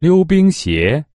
溜冰鞋。